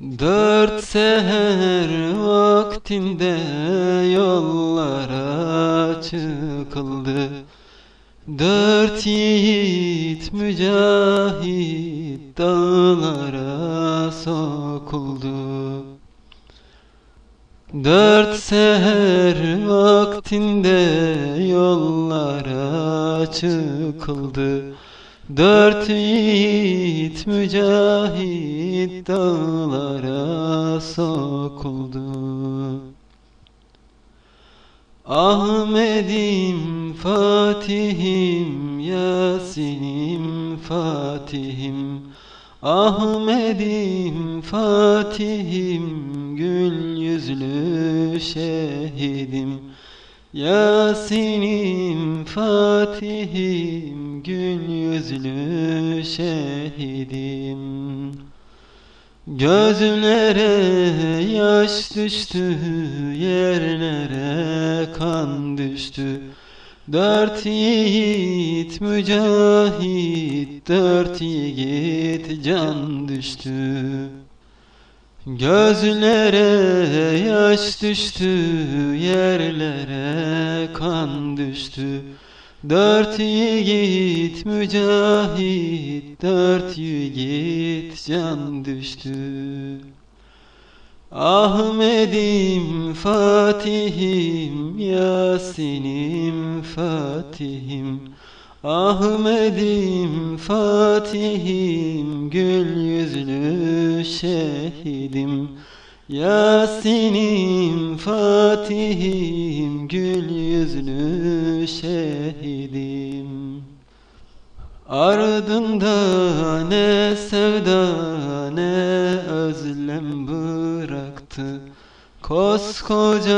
Dört seher vaktinde yollara çıkıldı Dört yiğit mücahit dağlara sokuldu. Dört seher vaktinde yollara çıkıldı Dört yiğit mücahit dağlara sokuldu. Ahmet'im, Fatih'im, Yasin'im, Fatih'im. Ahmet'im, Fatih'im, gül yüzlü şehidim. Yasin'im, Fatih'im, gül yüzlü şehidim. Gözlere yaş düştü, yerlere kan düştü. Dört yiğit mücahit, dört yiğit can düştü. Gözlere yaş düştü, yerlere kan düştü Dört yiğit mücahit, dört yiğit can düştü. Ahmet'im, Fatih'im, Yasin'im, Fatih'im. Ahmet'im, Fatih'im, gül yüzlü şehidim Yasin'im, Fatih'im, gül yüzlü şehidim. Ardında ne sevda ne özlem bıraktı. Koskoca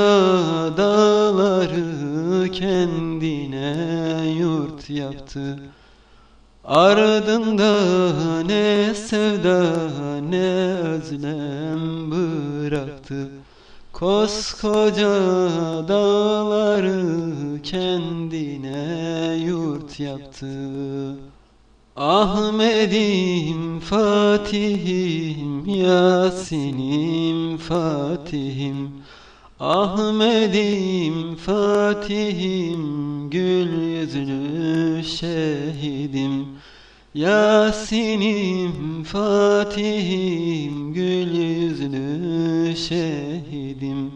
dağları kendine yurt yaptı. Ardında ne sevda ne özlem bıraktı Koskoca dağları kendine yurt yaptı. Ahmet'im, Fatih'im, Yasin'im, Fatih'im. Ahmet'im, Fatih'im, gül yüzlü şehidim. Yasin'im, Fatih'im, gül şehidim.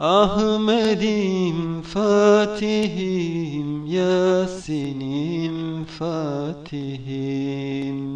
Ahmet'im, Fatih'im, Yasin'im, Fatih'im